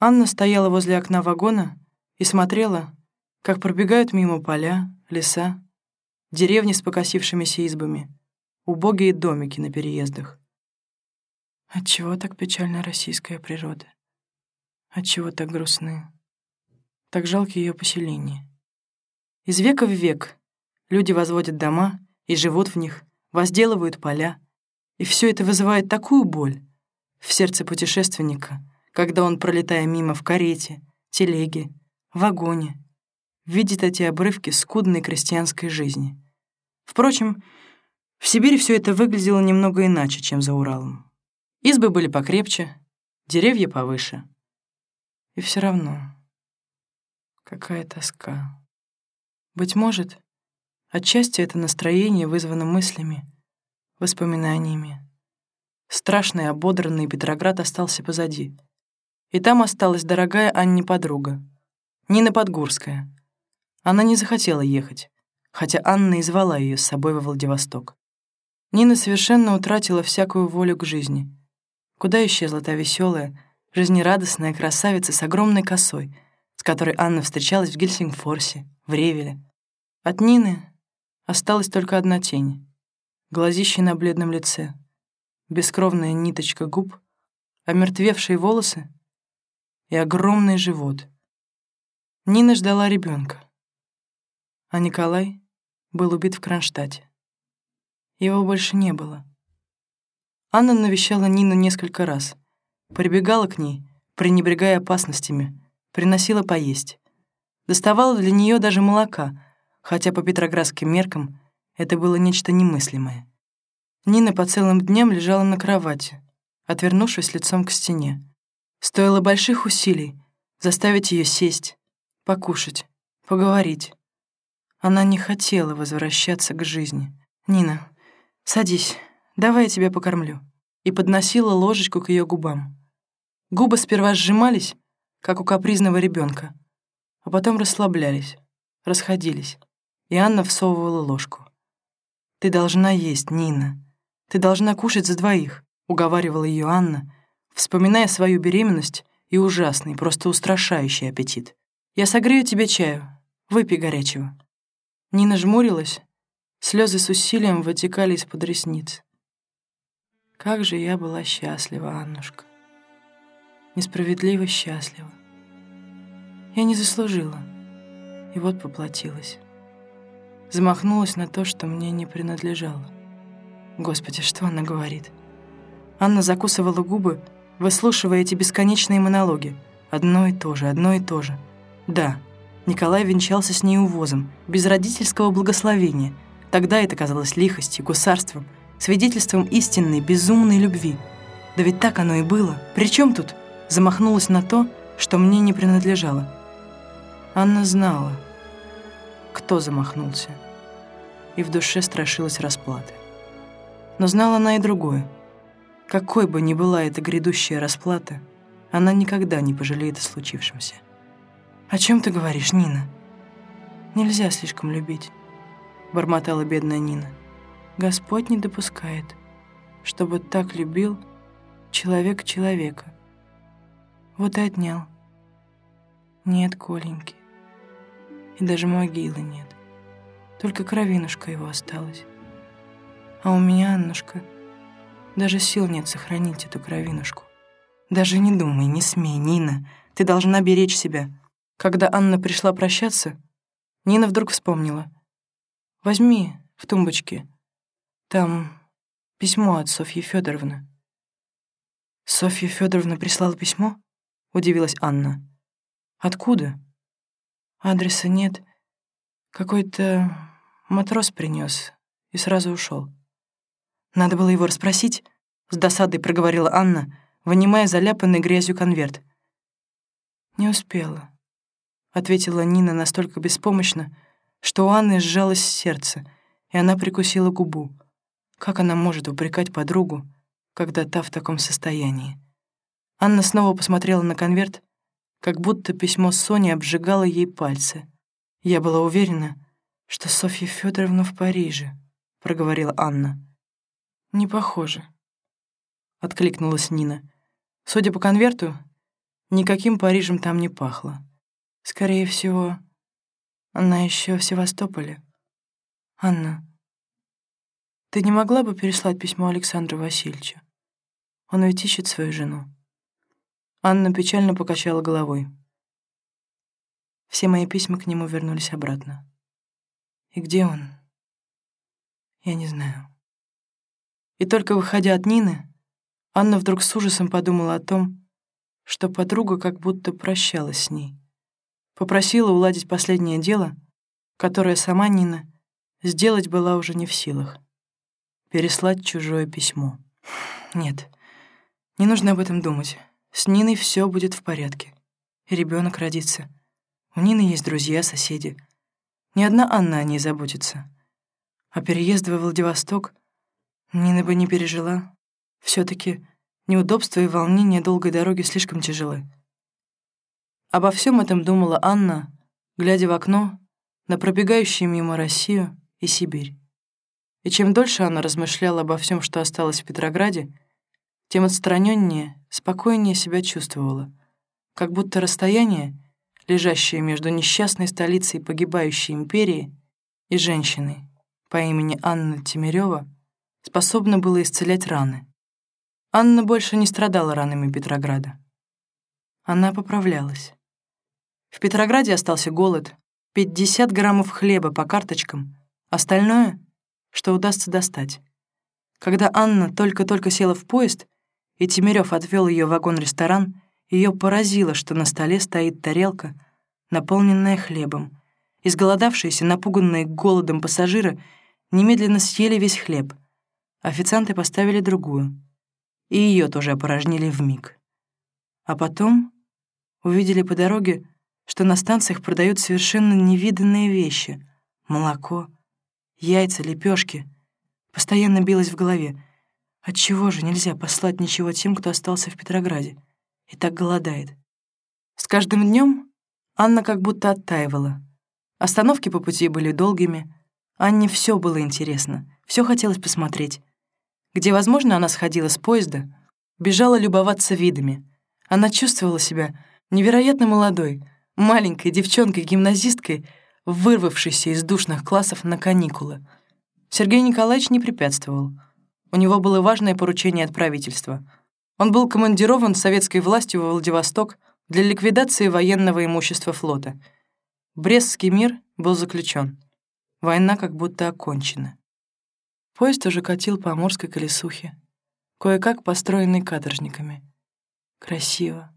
Анна стояла возле окна вагона и смотрела, как пробегают мимо поля, леса, деревни с покосившимися избами, убогие домики на переездах. Отчего так печальна российская природа? Отчего так грустны? Так жалко ее поселение. Из века в век люди возводят дома и живут в них, возделывают поля, и все это вызывает такую боль в сердце путешественника, когда он, пролетая мимо в карете, телеге, вагоне, видит эти обрывки скудной крестьянской жизни. Впрочем, в Сибири все это выглядело немного иначе, чем за Уралом. Избы были покрепче, деревья повыше. И все равно какая тоска. Быть может, отчасти это настроение вызвано мыслями, воспоминаниями. Страшный ободранный Петроград остался позади. И там осталась дорогая Анне подруга, Нина Подгурская. Она не захотела ехать, хотя Анна и звала ее с собой во Владивосток. Нина совершенно утратила всякую волю к жизни. Куда исчезла та веселая, жизнерадостная красавица с огромной косой, с которой Анна встречалась в Гельсингфорсе, в Ревеле, от Нины осталась только одна тень, глазище на бледном лице, бескровная ниточка губ, омертвевшие волосы и огромный живот. Нина ждала ребенка, а Николай был убит в Кронштадте. Его больше не было. Анна навещала Нину несколько раз, прибегала к ней, пренебрегая опасностями, приносила поесть. Доставала для нее даже молока — хотя по петроградским меркам это было нечто немыслимое. Нина по целым дням лежала на кровати, отвернувшись лицом к стене. Стоило больших усилий заставить ее сесть, покушать, поговорить. Она не хотела возвращаться к жизни. «Нина, садись, давай я тебя покормлю». И подносила ложечку к ее губам. Губы сперва сжимались, как у капризного ребенка, а потом расслаблялись, расходились и Анна всовывала ложку. «Ты должна есть, Нина. Ты должна кушать за двоих», — уговаривала ее Анна, вспоминая свою беременность и ужасный, просто устрашающий аппетит. «Я согрею тебе чаю. Выпей горячего». Нина жмурилась, слезы с усилием вытекали из-под ресниц. Как же я была счастлива, Аннушка. Несправедливо счастлива. Я не заслужила, и вот поплатилась замахнулась на то, что мне не принадлежало. Господи, что она говорит? Анна закусывала губы, выслушивая эти бесконечные монологи. Одно и то же, одно и то же. Да, Николай венчался с ней увозом, без родительского благословения. Тогда это казалось лихостью, гусарством, свидетельством истинной, безумной любви. Да ведь так оно и было. Причем тут? Замахнулась на то, что мне не принадлежало. Анна знала — кто замахнулся. И в душе страшилась расплаты. Но знала она и другое. Какой бы ни была эта грядущая расплата, она никогда не пожалеет о случившемся. «О чем ты говоришь, Нина?» «Нельзя слишком любить», — бормотала бедная Нина. «Господь не допускает, чтобы так любил человек человека. Вот и отнял. Нет, Коленьки, и даже могилы нет. Только кровинушка его осталась. А у меня, Аннушка, даже сил нет сохранить эту кровинушку. Даже не думай, не смей, Нина. Ты должна беречь себя. Когда Анна пришла прощаться, Нина вдруг вспомнила. «Возьми в тумбочке. Там письмо от Софьи Федоровны. «Софья Федоровна прислала письмо?» — удивилась Анна. «Откуда?» Адреса нет. Какой-то матрос принес и сразу ушел. Надо было его расспросить, с досадой проговорила Анна, вынимая заляпанный грязью конверт. Не успела, ответила Нина настолько беспомощно, что у Анны сжалось сердце, и она прикусила губу. Как она может упрекать подругу, когда та в таком состоянии? Анна снова посмотрела на конверт как будто письмо Сони обжигало ей пальцы. Я была уверена, что Софья Федоровна в Париже, проговорила Анна. Не похоже, откликнулась Нина. Судя по конверту, Никаким Парижем там не пахло. Скорее всего, она еще в Севастополе. Анна, ты не могла бы переслать письмо Александру Васильевичу? Он ведь ищет свою жену. Анна печально покачала головой. Все мои письма к нему вернулись обратно. И где он? Я не знаю. И только выходя от Нины, Анна вдруг с ужасом подумала о том, что подруга как будто прощалась с ней. Попросила уладить последнее дело, которое сама Нина сделать была уже не в силах. Переслать чужое письмо. Нет, не нужно об этом думать. С Ниной все будет в порядке. Ребенок родится. У Нины есть друзья, соседи. Ни одна Анна о ней заботится. А переезд во Владивосток Нина бы не пережила. все таки неудобства и волнения долгой дороги слишком тяжелы. Обо всем этом думала Анна, глядя в окно на пробегающую мимо Россию и Сибирь. И чем дольше она размышляла обо всем, что осталось в Петрограде, тем отстраненнее, спокойнее себя чувствовала, как будто расстояние, лежащее между несчастной столицей погибающей империи и женщиной по имени Анна Тимирёва, способно было исцелять раны. Анна больше не страдала ранами Петрограда. Она поправлялась. В Петрограде остался голод, 50 граммов хлеба по карточкам, остальное, что удастся достать. Когда Анна только-только села в поезд, и Тимирёв отвел ее в вагон-ресторан, ее поразило, что на столе стоит тарелка, наполненная хлебом. Изголодавшиеся, напуганные голодом пассажиры немедленно съели весь хлеб. Официанты поставили другую — и ее тоже опорожнили вмиг. А потом увидели по дороге, что на станциях продают совершенно невиданные вещи — молоко, яйца, лепешки. Постоянно билось в голове. Отчего же нельзя послать ничего тем, кто остался в Петрограде и так голодает? С каждым днем Анна как будто оттаивала. Остановки по пути были долгими. Анне все было интересно, все хотелось посмотреть. Где возможно, она сходила с поезда, бежала любоваться видами. Она чувствовала себя невероятно молодой, маленькой девчонкой-гимназисткой, вырвавшейся из душных классов на каникулы. Сергей Николаевич не препятствовал. У него было важное поручение от правительства. Он был командирован советской властью во Владивосток для ликвидации военного имущества флота. Брестский мир был заключен. Война как будто окончена. Поезд уже катил по Амурской колесухе, кое-как построенный каторжниками. Красиво.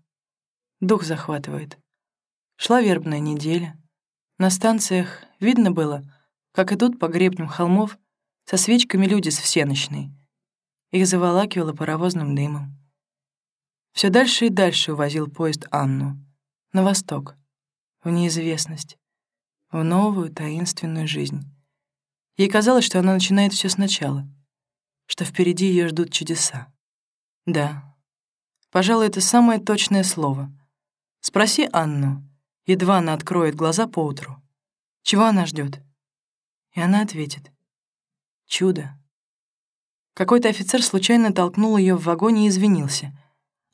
Дух захватывает. Шла вербная неделя. На станциях видно было, как идут по гребням холмов со свечками люди с всеночной. Их заволакивало паровозным дымом. Все дальше и дальше увозил поезд Анну. На восток. В неизвестность. В новую таинственную жизнь. Ей казалось, что она начинает все сначала, что впереди ее ждут чудеса. Да, пожалуй, это самое точное слово. Спроси Анну, едва она откроет глаза поутру, чего она ждет, И она ответит. Чудо. Какой-то офицер случайно толкнул ее в вагоне и извинился.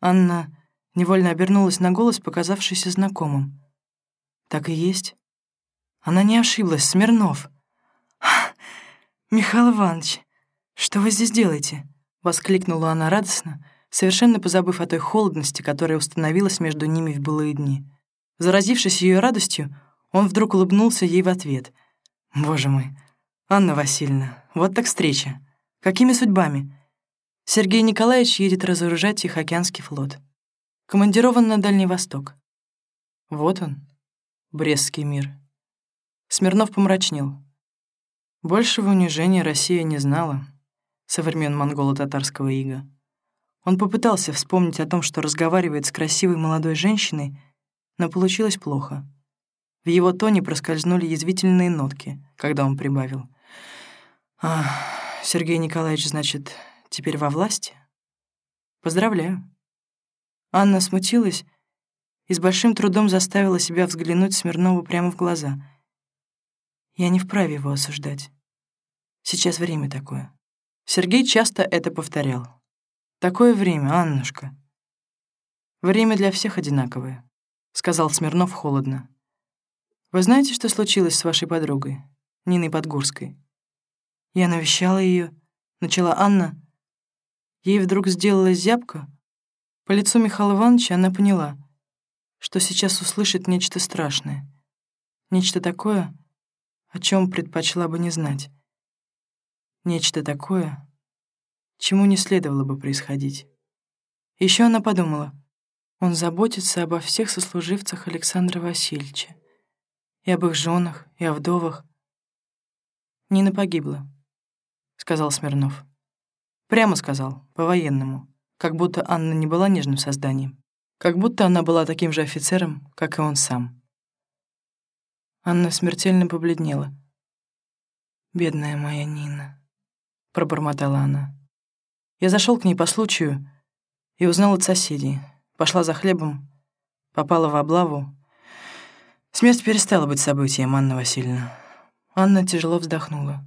Анна невольно обернулась на голос, показавшийся знакомым. Так и есть. Она не ошиблась, Смирнов — «Михаил Иванович, что вы здесь делаете?» — воскликнула она радостно, совершенно позабыв о той холодности, которая установилась между ними в былые дни. Заразившись ее радостью, он вдруг улыбнулся ей в ответ. «Боже мой, Анна Васильевна, вот так встреча. Какими судьбами?» Сергей Николаевич едет разоружать Тихоокеанский флот. Командирован на Дальний Восток. Вот он, Брестский мир. Смирнов помрачнел. Большего унижения Россия не знала со времен монголо-татарского ига. Он попытался вспомнить о том, что разговаривает с красивой молодой женщиной, но получилось плохо. В его тоне проскользнули язвительные нотки, когда он прибавил. «А, Сергей Николаевич, значит, теперь во власти? Поздравляю». Анна смутилась и с большим трудом заставила себя взглянуть Смирнову прямо в глаза. Я не вправе его осуждать. Сейчас время такое. Сергей часто это повторял. Такое время, Аннушка. Время для всех одинаковое», — сказал Смирнов холодно. «Вы знаете, что случилось с вашей подругой, Ниной Подгурской?» «Я навещала ее, начала Анна. Ей вдруг сделалась зябка. По лицу Михаила Ивановича она поняла, что сейчас услышит нечто страшное. Нечто такое, о чем предпочла бы не знать. Нечто такое, чему не следовало бы происходить. Еще она подумала, он заботится обо всех сослуживцах Александра Васильевича, и об их женах, и о вдовах. Нина погибла, — сказал Смирнов. Прямо сказал, по-военному, как будто Анна не была нежным созданием, как будто она была таким же офицером, как и он сам. Анна смертельно побледнела. «Бедная моя Нина», — пробормотала она. Я зашел к ней по случаю и узнал от соседей. Пошла за хлебом, попала в облаву. Смерть перестала быть событием, Анна Васильевна. Анна тяжело вздохнула.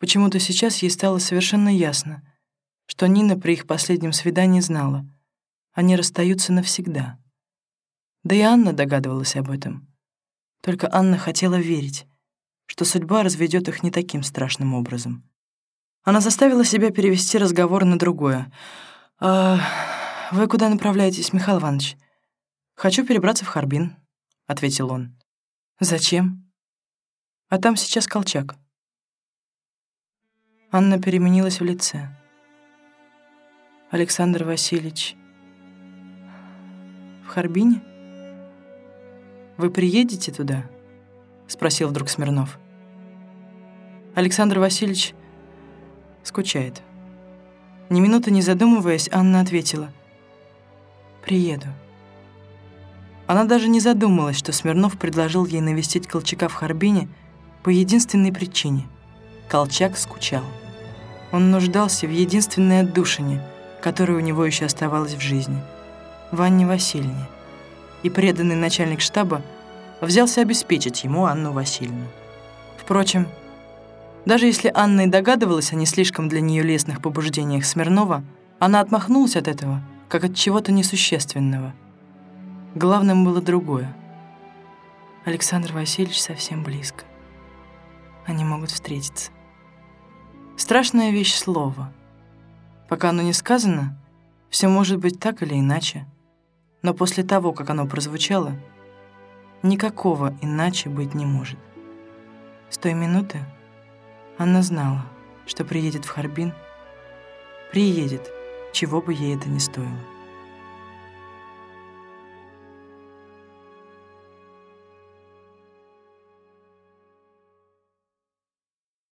Почему-то сейчас ей стало совершенно ясно, что Нина при их последнем свидании знала. Они расстаются навсегда. Да и Анна догадывалась об этом. Только Анна хотела верить, что судьба разведет их не таким страшным образом. Она заставила себя перевести разговор на другое. «А вы куда направляетесь, Михаил Иванович?» «Хочу перебраться в Харбин», — ответил он. «Зачем?» «А там сейчас Колчак». Анна переменилась в лице. «Александр Васильевич, в Харбине?» «Вы приедете туда?» — спросил вдруг Смирнов. Александр Васильевич скучает. Ни минуты не задумываясь, Анна ответила. «Приеду». Она даже не задумалась, что Смирнов предложил ей навестить Колчака в Харбине по единственной причине. Колчак скучал. Он нуждался в единственной отдушине, которая у него еще оставалась в жизни — в Анне Васильевне и преданный начальник штаба взялся обеспечить ему Анну Васильевну. Впрочем, даже если Анна и догадывалась о не слишком для нее лестных побуждениях Смирнова, она отмахнулась от этого, как от чего-то несущественного. Главным было другое. Александр Васильевич совсем близко. Они могут встретиться. Страшная вещь слова. Пока оно не сказано, все может быть так или иначе — но после того, как оно прозвучало, никакого иначе быть не может. С той минуты она знала, что приедет в Харбин, приедет, чего бы ей это ни стоило.